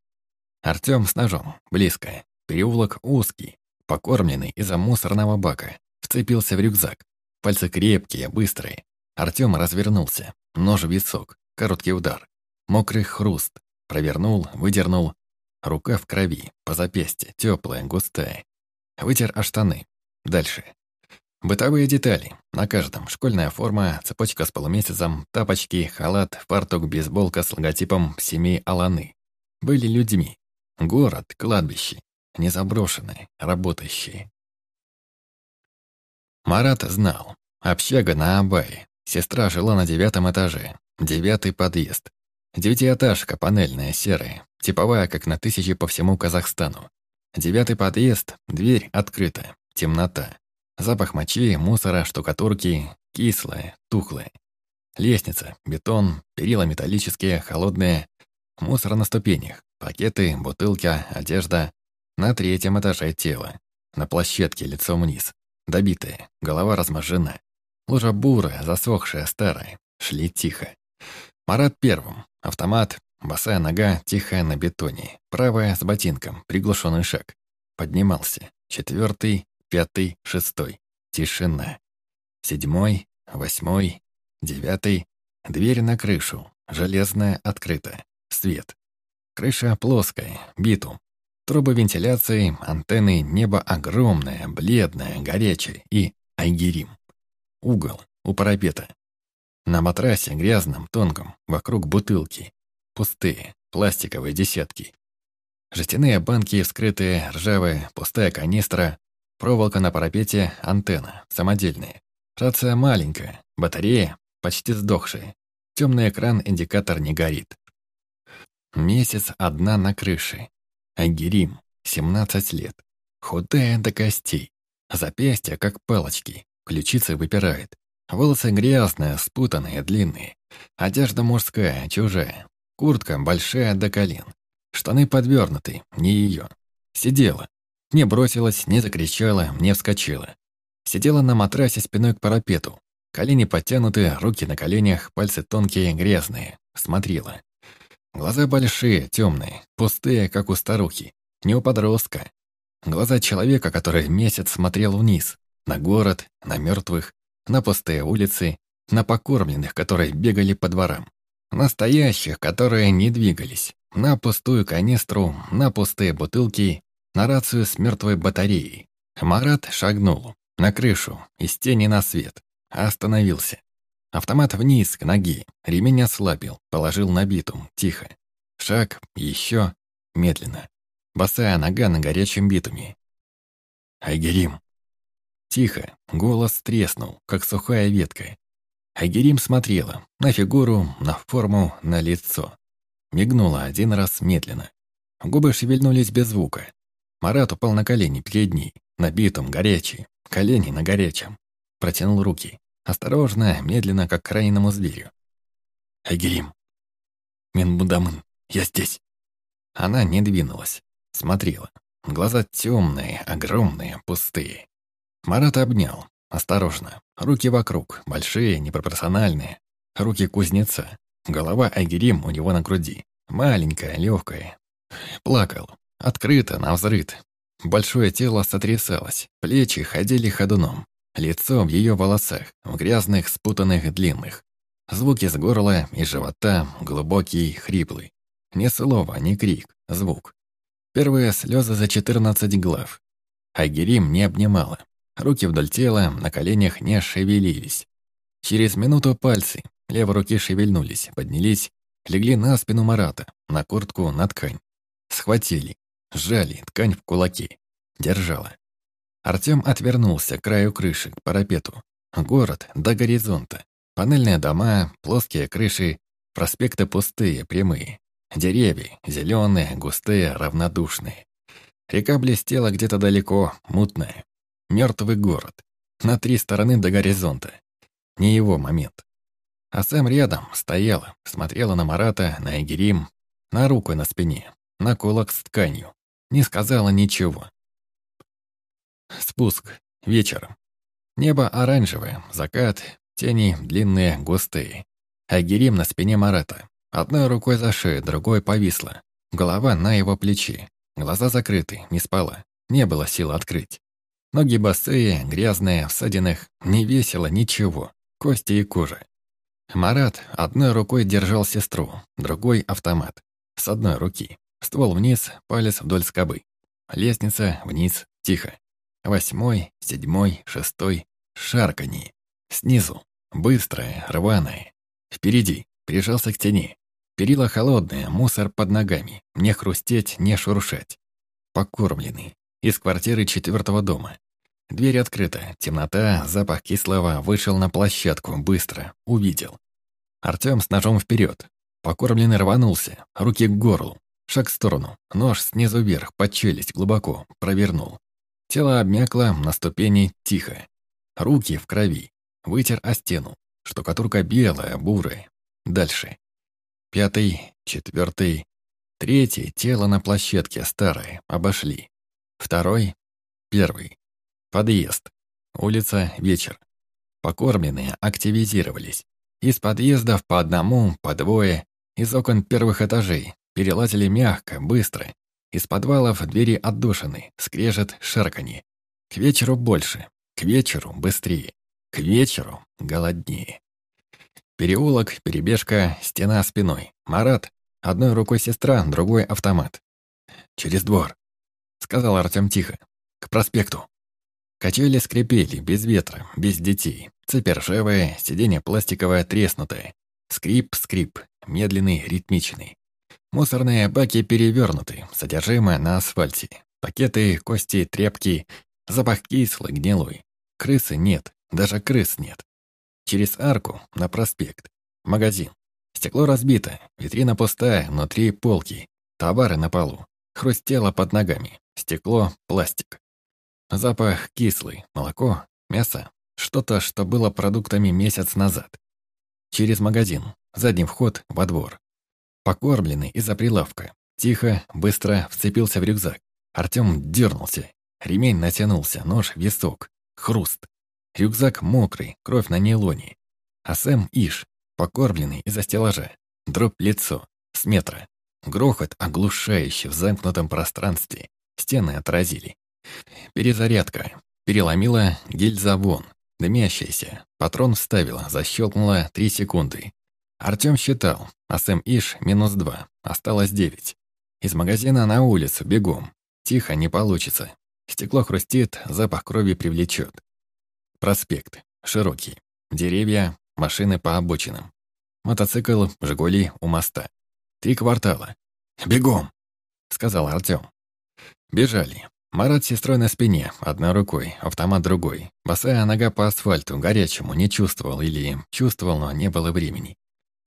Артём с ножом, близко, переулок узкий, покормленный из-за мусорного бака, вцепился в рюкзак. Пальцы крепкие, быстрые. Артём развернулся, нож в висок, короткий удар, мокрый хруст, Провернул, выдернул. Рука в крови, по запястье, теплая, густая. Вытер о штаны. Дальше. Бытовые детали. На каждом. Школьная форма, цепочка с полумесяцем, тапочки, халат, фартук, бейсболка с логотипом семей Аланы. Были людьми. Город, кладбище. Незаброшенные, работающие. Марат знал. Общага на Абае. Сестра жила на девятом этаже. Девятый подъезд. Девятиэтажка, панельная, серая, типовая, как на тысячи по всему Казахстану. Девятый подъезд, дверь открыта, темнота. Запах мочи, мусора, штукатурки, кислая, тухлая. Лестница, бетон, перила металлические, холодные. Мусор на ступенях, пакеты, бутылки, одежда. На третьем этаже тело. На площадке лицом вниз. Добитая, голова разможена. Лужа бурая, засохшая, старая. Шли тихо. Марат первым. Автомат, босая нога, тихая на бетоне. Правая с ботинком, приглушенный шаг. Поднимался. Четвертый, пятый, шестой. Тишина. Седьмой, восьмой, девятый. Дверь на крышу. Железная открыта. Свет. Крыша плоская, битум. Трубы вентиляции, антенны, небо огромное, бледное, горячее и айгерим. Угол у парапета. На матрасе, грязном, тонком, вокруг бутылки. Пустые, пластиковые десятки. Жестяные банки, скрытые, ржавые, пустая канистра, проволока на парапете, антенна, самодельная. Рация маленькая, батарея почти сдохшая. Темный экран, индикатор не горит. Месяц одна на крыше. Агирим, 17 лет. Худая до костей. Запястья, как палочки. Ключицы выпирает. Волосы грязные, спутанные, длинные. Одежда мужская, чужая. Куртка большая до колен. Штаны подвернуты, не ее. Сидела. Не бросилась, не закричала, не вскочила. Сидела на матрасе спиной к парапету. Колени подтянуты, руки на коленях, пальцы тонкие, грязные. Смотрела. Глаза большие, темные, пустые, как у старухи. Не у подростка. Глаза человека, который месяц смотрел вниз. На город, на мертвых, на пустые улицы, на покормленных, которые бегали по дворам, настоящих, которые не двигались, на пустую канистру, на пустые бутылки, на рацию с мертвой батареей. Марат шагнул на крышу, из тени на свет, остановился. Автомат вниз, к ноге, ремень ослабил, положил на битум, тихо. Шаг, еще, медленно. Босая нога на горячем битуме. «Айгерим!» Тихо, голос треснул, как сухая ветка. Айгерим смотрела на фигуру, на форму, на лицо. Мигнула один раз медленно. Губы шевельнулись без звука. Марат упал на колени перед ней, на битум, горячий, колени на горячем. Протянул руки. Осторожно, медленно, как к раненому зверю. «Айгерим! Минбудамын, я здесь!» Она не двинулась, смотрела. Глаза темные, огромные, пустые. Марат обнял, осторожно. Руки вокруг, большие, непропорциональные. Руки кузнеца. Голова Айгерим у него на груди. Маленькая, легкая. Плакал. Открыто, навзрыд. Большое тело сотрясалось. Плечи ходили ходуном. Лицо в ее волосах, в грязных, спутанных, длинных. Звуки с горла и живота, глубокий, хриплый. Ни слова, ни крик, звук. Первые слезы за 14 глав. Айгерим не обнимала. Руки вдоль тела, на коленях не шевелились. Через минуту пальцы левой руки шевельнулись, поднялись, легли на спину Марата, на куртку, на ткань. Схватили, сжали ткань в кулаки. Держала. Артём отвернулся к краю крыши, к парапету. Город до горизонта. Панельные дома, плоские крыши, проспекты пустые, прямые. Деревья, зеленые, густые, равнодушные. Река блестела где-то далеко, мутная. Мертвый город. На три стороны до горизонта. Не его момент. А Сэм рядом стояла, смотрела на Марата, на Эгерим, на руку на спине, на кулак с тканью. Не сказала ничего. Спуск. Вечером. Небо оранжевое, закат, тени длинные, густые. Агирим на спине Марата. Одной рукой за шею, другой повисла. Голова на его плечи. Глаза закрыты, не спала. Не было сил открыть. Ноги босые, грязные, в ссадинах. Не весело ничего. Кости и кожа. Марат одной рукой держал сестру, другой — автомат. С одной руки. Ствол вниз, палец вдоль скобы. Лестница вниз, тихо. Восьмой, седьмой, шестой. Шарканье. Снизу. Быстрое, рваное. Впереди. Прижался к тени. Перила холодные, мусор под ногами. Не хрустеть, не шуршать. Покормленный. Из квартиры четвертого дома. Дверь открыта, темнота, запах кислого. Вышел на площадку, быстро. Увидел. Артём с ножом вперед. Покормленный рванулся, руки к горлу. Шаг в сторону, нож снизу вверх, под челюсть, глубоко, провернул. Тело обмякло, на ступени тихо. Руки в крови. Вытер о стену. Штукатурка белая, бурая. Дальше. Пятый, четвертый, третий, тело на площадке старое, обошли. Второй, первый. Подъезд. Улица, вечер. Покормленные активизировались. Из подъездов по одному, по двое, из окон первых этажей. Перелазили мягко, быстро, из подвалов двери отдушины, скрежет, шарканье. К вечеру больше, к вечеру быстрее, к вечеру голоднее. Переулок, перебежка, стена спиной. Марат, одной рукой сестра, другой автомат. «Через двор», — сказал Артем тихо. «К проспекту». Качели скрипели, без ветра, без детей. Цепь ржавая, сиденье пластиковое, треснутое. Скрип, скрип, медленный, ритмичный. Мусорные баки перевернуты, содержимое на асфальте. Пакеты, кости, тряпки, запах кислый, гнилой. Крысы нет, даже крыс нет. Через арку, на проспект. Магазин. Стекло разбито, витрина пустая, внутри полки. Товары на полу. Хрустело под ногами. Стекло, пластик. Запах кислый, молоко, мясо. Что-то, что было продуктами месяц назад. Через магазин. Задний вход во двор. Покормленный из-за прилавка. Тихо, быстро вцепился в рюкзак. Артём дернулся. Ремень натянулся, нож висок. Хруст. Рюкзак мокрый, кровь на нейлоне. А Сэм Иш, покормленный из-за стеллажа. Дробь лицо. С метра. Грохот оглушающий в замкнутом пространстве. Стены отразили. Перезарядка. Переломила гильза вон. Дымящаяся. Патрон вставила, защелкнула три секунды. Артём считал, а Сэм Иш минус два, осталось девять. Из магазина на улицу, бегом. Тихо, не получится. Стекло хрустит, запах крови привлечет. Проспект. Широкий. Деревья, машины по обочинам. Мотоцикл, «Жигули» у моста. Три квартала. «Бегом!» — сказал Артём. Бежали. Марат с сестрой на спине, одной рукой, автомат другой. Босая нога по асфальту, горячему, не чувствовал или чувствовал, но не было времени.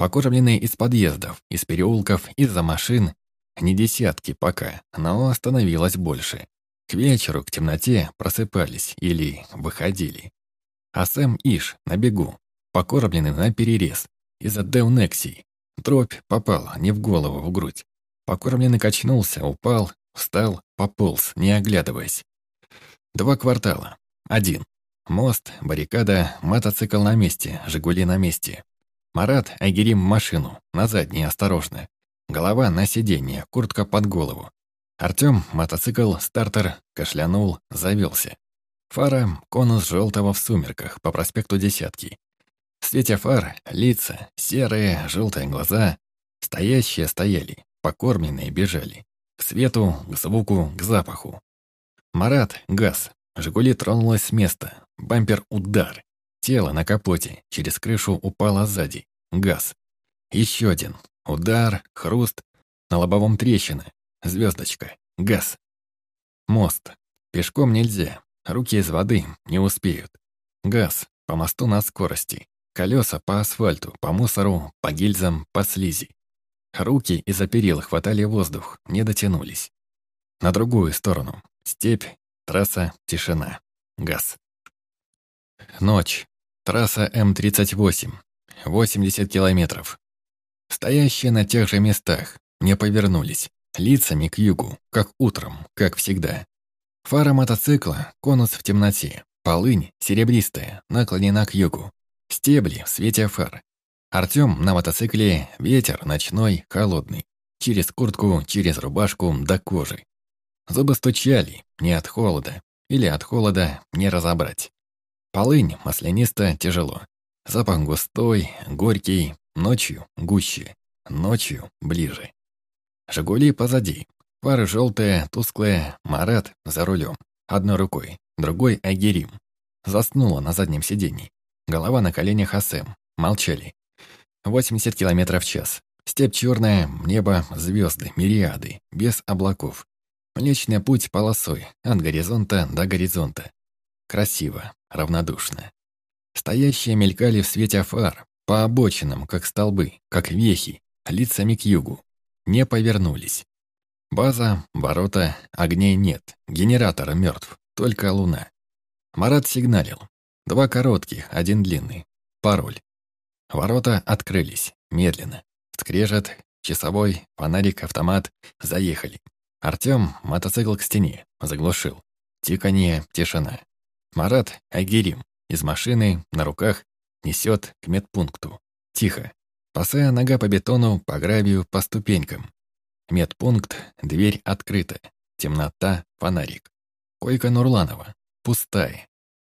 Покормленные из подъездов, из переулков, из-за машин. Не десятки пока, но становилось больше. К вечеру, к темноте просыпались или выходили. А Сэм Иш на бегу, покормленный на перерез, из-за Деунексии. Дробь попала не в голову, в грудь. Покормленный качнулся, упал, встал, пополз, не оглядываясь. Два квартала. Один. Мост, баррикада, мотоцикл на месте, «Жигули» на месте. Марат, Агирим в машину, на заднее осторожно. Голова на сиденье, куртка под голову. Артём, мотоцикл, стартер, кашлянул, завелся. Фара, конус желтого в сумерках, по проспекту Десятки. В свете фар лица, серые, желтые глаза. Стоящие стояли, покормленные бежали. К свету, к звуку, к запаху. Марат, газ. «Жигули» тронулась с места. Бампер удар. Тело на капоте, через крышу упало сзади. Газ. Еще один. Удар, хруст. На лобовом трещина. Звездочка. Газ. Мост. Пешком нельзя. Руки из воды не успеют. Газ. По мосту на скорости. Колеса по асфальту, по мусору, по гильзам, по слизи. Руки из-за перил хватали воздух, не дотянулись. На другую сторону. Степь, трасса, тишина. Газ. Ночь. Трасса М-38. 80 километров. Стоящие на тех же местах, не повернулись, лицами к югу, как утром, как всегда. Фара мотоцикла, конус в темноте, полынь, серебристая, наклонена к югу. Стебли в свете фар. Артём на мотоцикле, ветер ночной, холодный. Через куртку, через рубашку, до кожи. Зубы стучали, не от холода. Или от холода не разобрать. Полынь маслянисто тяжело. Запах густой, горький, ночью гуще, ночью ближе. «Жигули» позади. Фары желтые, тусклые, Марат за рулем. Одной рукой, другой — Агирим. Заснула на заднем сиденье. Голова на коленях Асэм. Молчали. 80 километров в час. Степь черная, небо, звезды, мириады, без облаков. Млечный путь полосой, от горизонта до горизонта. Красиво, равнодушно. Стоящие мелькали в свете фар, по обочинам, как столбы, как вехи, лицами к югу. Не повернулись. База, ворота, огней нет, генератор мертв, только луна. Марат сигналил. Два коротких, один длинный. Пароль. Ворота открылись, медленно. Скрежет, часовой, фонарик, автомат. Заехали. Артём мотоцикл к стене, заглушил. Тиканье, тишина. Марат, Агирим, из машины, на руках, несет к медпункту. Тихо. Босая нога по бетону, по гравию, по ступенькам. Медпункт, дверь открыта. Темнота, фонарик. Койка Нурланова. Пустая.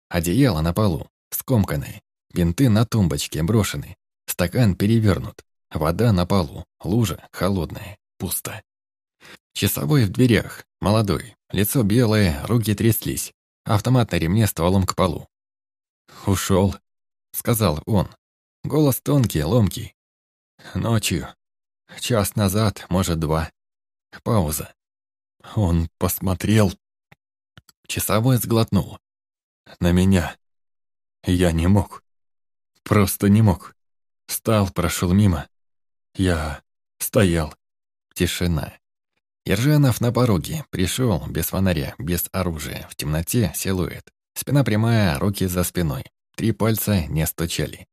Одеяло на полу, скомканное. Бинты на тумбочке брошены. Стакан перевернут. Вода на полу, лужа холодная, пусто. Часовой в дверях, молодой, лицо белое, руки тряслись. Автомат на ремне стволом к полу. «Ушел», — сказал он. Голос тонкий, ломкий. «Ночью. Час назад, может, два». Пауза. Он посмотрел. Часовой сглотнул на меня. Я не мог. Просто не мог. Стал, прошел мимо. Я стоял. Тишина. Ержанов на пороге. Пришел, без фонаря, без оружия. В темноте силуэт. Спина прямая, руки за спиной. Три пальца не стучали.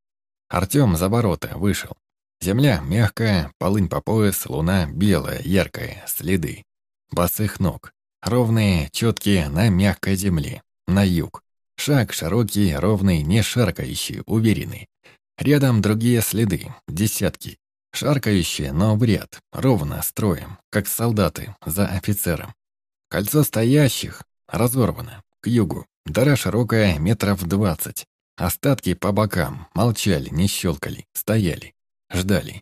Артём за ворота вышел. Земля мягкая, полынь по пояс, луна белая, яркая, следы. Босых ног. Ровные, четкие, на мягкой земле. На юг. Шаг широкий, ровный, не шаркающий, уверенный. Рядом другие следы, десятки. Шаркающие, но в ряд, ровно, строем, как солдаты, за офицером. Кольцо стоящих разорвано, к югу. Дыра широкая, метров двадцать. Остатки по бокам, молчали, не щелкали, стояли. Ждали.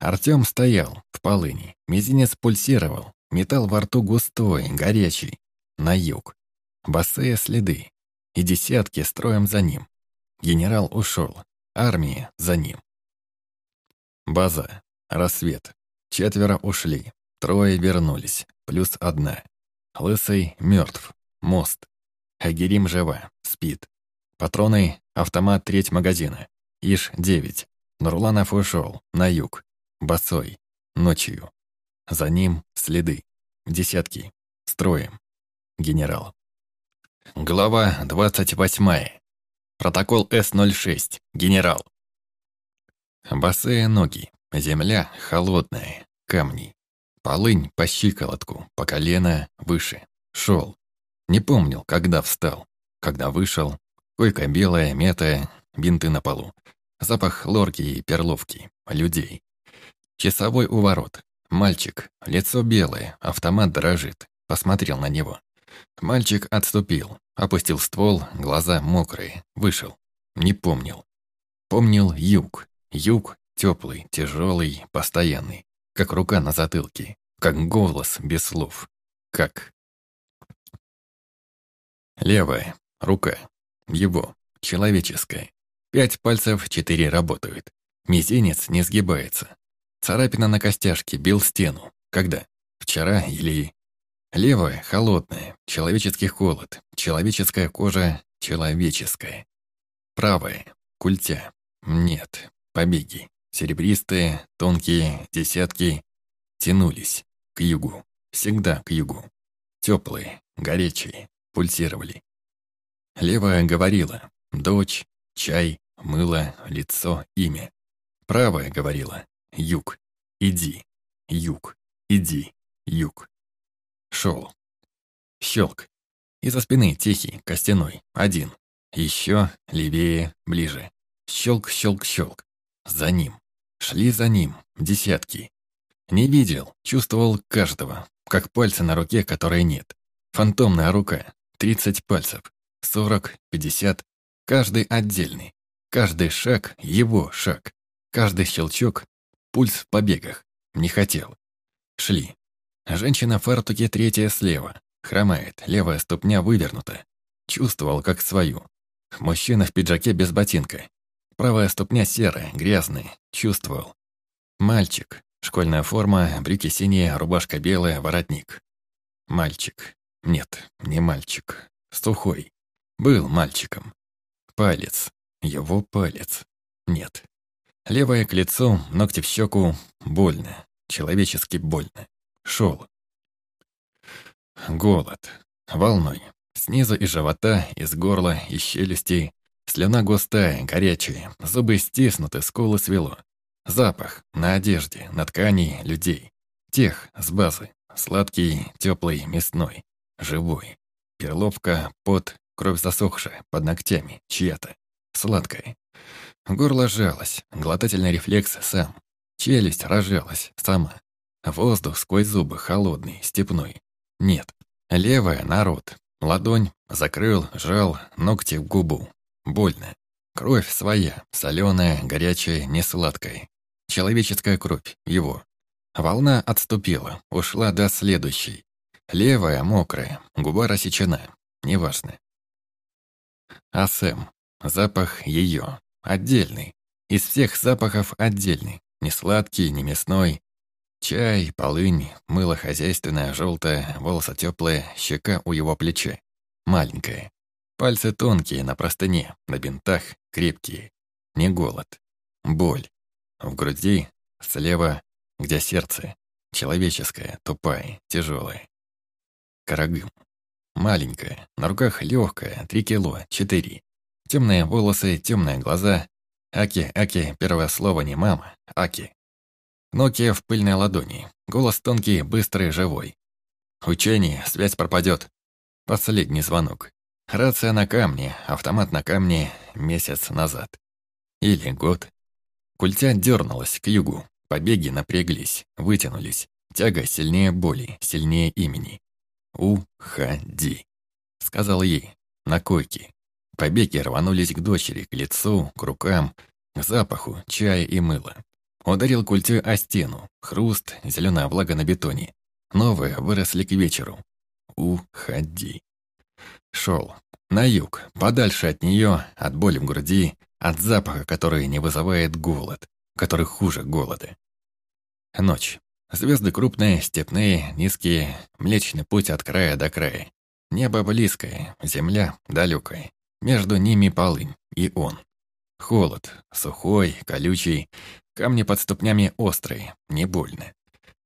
Артём стоял в полыни, мизинец пульсировал, металл во рту густой, горячий, на юг. Босые следы. И десятки строем за ним. Генерал ушел, армия за ним. База. Рассвет. Четверо ушли, трое вернулись, плюс одна. Лысый мертв. Мост. Агирим жива, спит. Патроны, автомат треть магазина. Иш-9. Нурланов ушел на юг. Босой. Ночью. За ним следы. Десятки. Строем. Генерал. Глава 28. Протокол С-06. Генерал. Босые ноги. Земля холодная. Камни. Полынь по щиколотку, по колено, выше. Шел. Не помнил, когда встал. Когда вышел. Койка белая, метая, бинты на полу. Запах лорки и перловки. Людей. Часовой у ворот. Мальчик. Лицо белое, автомат дрожит. Посмотрел на него. Мальчик отступил. Опустил ствол, глаза мокрые. Вышел. Не помнил. Помнил юг. Юг теплый, тяжелый, постоянный. Как рука на затылке. Как голос без слов. Как... Левая. Рука. Его. Человеческая. Пять пальцев, четыре работают. Мизинец не сгибается. Царапина на костяшке, бил стену. Когда? Вчера или... Левая, холодная, человеческий холод, человеческая кожа, человеческая. Правая, культя. Нет, побеги. Серебристые, тонкие, десятки тянулись к югу. Всегда к югу. Теплые, горячие, пульсировали. Левая говорила «дочь», «чай», «мыло», «лицо», «имя». Правая говорила «юг», «иди», «юг», «иди», «юг». Шел. Щелк. Из-за спины тихий, костяной, один. Еще левее, ближе. Щелк, щелк, щелк. За ним. Шли за ним, десятки. Не видел, чувствовал каждого, как пальцы на руке, которой нет. Фантомная рука, 30 пальцев, 40, 50, каждый отдельный. Каждый шаг — его шаг. Каждый щелчок — пульс в побегах. Не хотел. Шли. Женщина в фартуке третья слева. Хромает, левая ступня вывернута. Чувствовал, как свою. Мужчина в пиджаке без ботинка. Правая ступня серая, грязная. Чувствовал. Мальчик. Школьная форма, брюки синие, рубашка белая, воротник. Мальчик. Нет, не мальчик. Сухой. Был мальчиком. Палец. Его палец. Нет. Левое к лицу, ногти в щеку. Больно. Человечески больно. Шел. Голод. Волной. Снизу из живота, из горла, из челюстей. Слюна густая, горячая, зубы стиснуты, скулы свело. Запах на одежде, на ткани людей. Тех с базы. Сладкий, теплый, мясной. Живой. Перловка, пот, кровь засохшая, под ногтями, чья-то. Сладкая. Горло сжалось, глотательный рефлекс сам. Челюсть разжалась, сама. Воздух сквозь зубы холодный, степной. Нет. Левая — народ. Ладонь закрыл, жал, ногти в губу. Больно. Кровь своя, соленая, горячая, несладкая. Человеческая кровь, его. Волна отступила, ушла до следующей. Левая мокрая, губа рассечена. Неважно. А Сэм. Запах ее. Отдельный. Из всех запахов отдельный. Не сладкий, не мясной, Чай, полынь, мыло хозяйственное, желтое, волосы теплые, щека у его плеча. Маленькая. Пальцы тонкие, на простыне, на бинтах, крепкие. Не голод. Боль. В груди, слева, где сердце. Человеческое, тупая, тяжелое. Карагым. Маленькая, на руках легкая, три кило, четыре. Темные волосы, темные глаза. Аки, Аки, первое слово не мама, Аки. Nokia в пыльной ладони. Голос тонкий, быстрый, живой. Учение, связь пропадет. Последний звонок. Рация на камне, автомат на камне месяц назад. Или год. Культя дернулась к югу. Побеги напряглись, вытянулись. Тяга сильнее боли, сильнее имени. «Уходи», — сказал ей, на койке. Побеги рванулись к дочери, к лицу, к рукам, к запаху чая и мыла. Ударил культей о стену. Хруст, зеленая влага на бетоне. Новые выросли к вечеру. Уходи. Шел. На юг, подальше от нее, от боли в груди, от запаха, который не вызывает голод, который хуже голода. Ночь. Звезды крупные, степные, низкие, млечный путь от края до края. Небо близкое, земля далекая. Между ними полынь и он. Холод, сухой, колючий, камни под ступнями острые, не больно.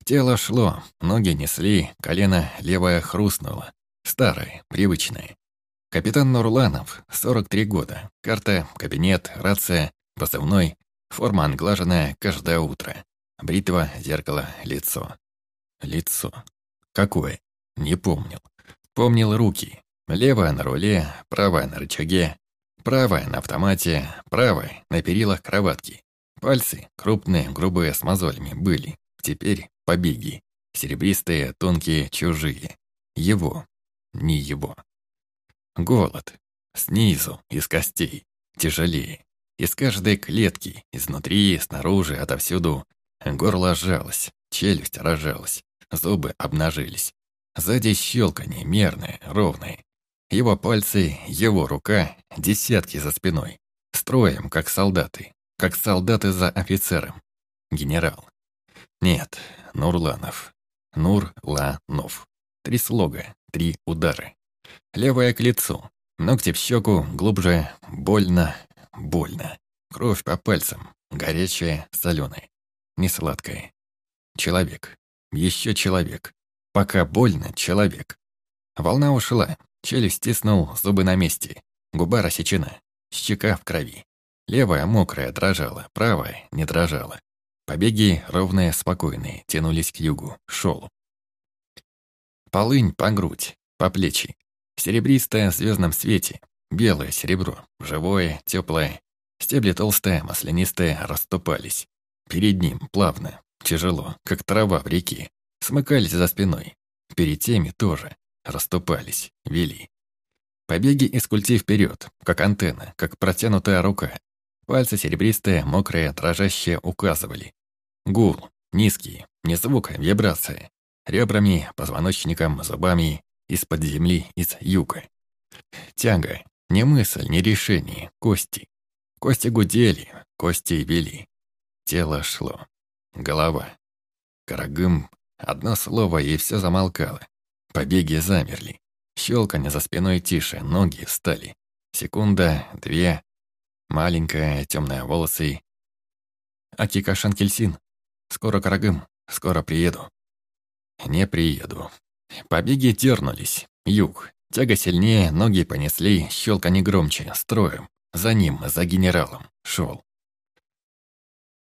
Тело шло, ноги несли, колено левое хрустнуло. Старое, привычное. Капитан Нурланов, 43 года. Карта, кабинет, рация, позывной, форма англаженная каждое утро. Бритва, зеркало, лицо. Лицо. Какое? Не помнил. Помнил руки. Левая на руле, правая на рычаге, правая на автомате, правая на перилах кроватки. Пальцы, крупные, грубые, с мозолями, были. Теперь побеги. Серебристые, тонкие, чужие. Его. Не его. Голод. Снизу, из костей. Тяжелее. Из каждой клетки, изнутри, снаружи, отовсюду. Горло сжалось, челюсть рожалась, зубы обнажились. Сзади щелканье, мерное, ровное. Его пальцы, его рука, десятки за спиной. Строем, как солдаты. Как солдаты за офицером. Генерал. Нет, Нурланов. Нур-ла-нов. Три слога, три удара. Левая к лицу. Ногти в щеку, глубже, больно, больно. Кровь по пальцам, горячая, соленая. Несладкая. Человек. Еще человек. Пока больно, человек. Волна ушла, челюсть стиснул, зубы на месте. Губа рассечена, щека в крови. Левая мокрая дрожала, правая не дрожала. Побеги ровные, спокойные, тянулись к югу, шел. Полынь по грудь, по плечи. Серебристое в звездном свете, белое серебро, живое, теплое. Стебли толстые, маслянистые, расступались. Перед ним, плавно, тяжело, как трава в реке. Смыкались за спиной. Перед теми тоже. Расступались, вели. Побеги из культи вперед, как антенна, как протянутая рука. Пальцы серебристые, мокрые, дрожащие указывали. Гул, низкий, не звук, вибрация. Ребрами, позвоночником, зубами, из-под земли, из юга. Тяга, не мысль, не решение, кости. Кости гудели, кости вели. Тело шло. Голова. Карагым. Одно слово, и все замолкало. Побеги замерли. Щелканье за спиной тише, ноги встали. Секунда, две. Маленькая, темная волосы. Акика Шанкельсин. Скоро Карагым. Скоро приеду. Не приеду. Побеги дернулись. Юг. Тяга сильнее, ноги понесли, щелканье громче, строем. За ним, за генералом, шел.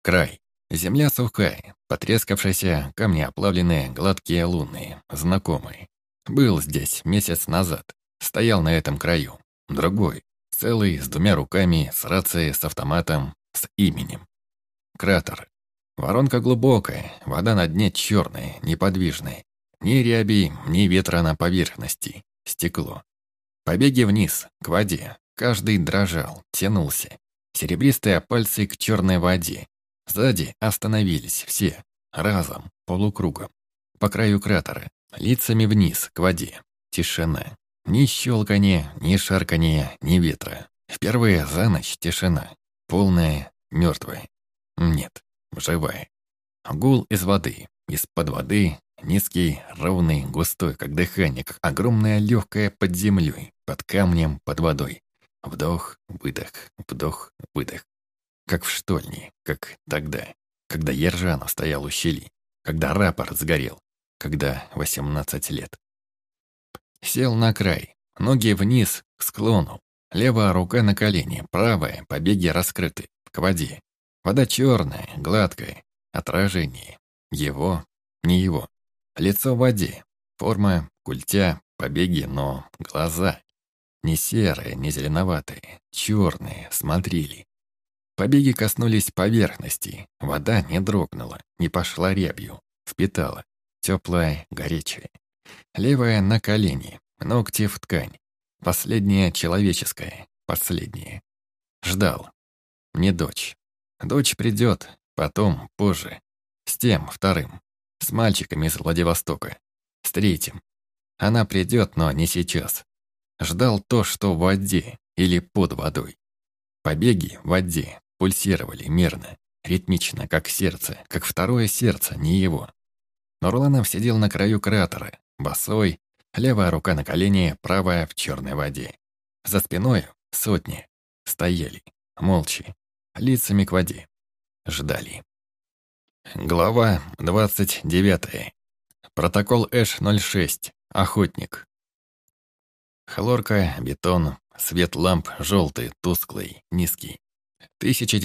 Край. Земля сухая, потрескавшаяся, камни оплавленные, гладкие лунные, знакомые. Был здесь месяц назад, стоял на этом краю. Другой, целый, с двумя руками, с рацией, с автоматом, с именем. Кратер. Воронка глубокая, вода на дне черная, неподвижная. Ни ряби, ни ветра на поверхности. Стекло. Побеги вниз, к воде. Каждый дрожал, тянулся. Серебристые пальцы к черной воде. Сзади остановились все, разом, полукругом. По краю кратера, лицами вниз, к воде. Тишина. Ни щелканье, ни шарканье, ни ветра. Впервые за ночь тишина. Полная, мертвая. Нет, живая. Гул из воды. Из-под воды, низкий, ровный, густой, как дыхание, как огромное легкое под землей, под камнем, под водой. Вдох, выдох, вдох, выдох как в штольне, как тогда, когда Ержанов стоял у щели, когда рапорт сгорел, когда 18 лет. Сел на край, ноги вниз, к склону, левая рука на колени, правая, побеги раскрыты, к воде. Вода черная, гладкая, отражение. Его, не его. Лицо в воде, форма, культя, побеги, но глаза. Не серые, не зеленоватые, черные, смотрели. Побеги коснулись поверхности. Вода не дрогнула, не пошла рябью. Впитала. Теплая, горячая. Левая на колени, ногти в ткань. Последняя человеческая, последняя. Ждал. Не дочь. Дочь придет, Потом, позже, с тем, вторым, с мальчиками из Владивостока, с третьим. Она придет, но не сейчас. Ждал то, что в воде или под водой. Побеги в воде пульсировали мерно, ритмично, как сердце, как второе сердце, не его. Нурланов сидел на краю кратера, босой, левая рука на колене, правая в черной воде. За спиной сотни. Стояли, молча, лицами к воде. Ждали. Глава 29. Протокол Эш-06. Охотник. Хлорка, бетон, свет ламп желтый, тусклый, низкий. 1900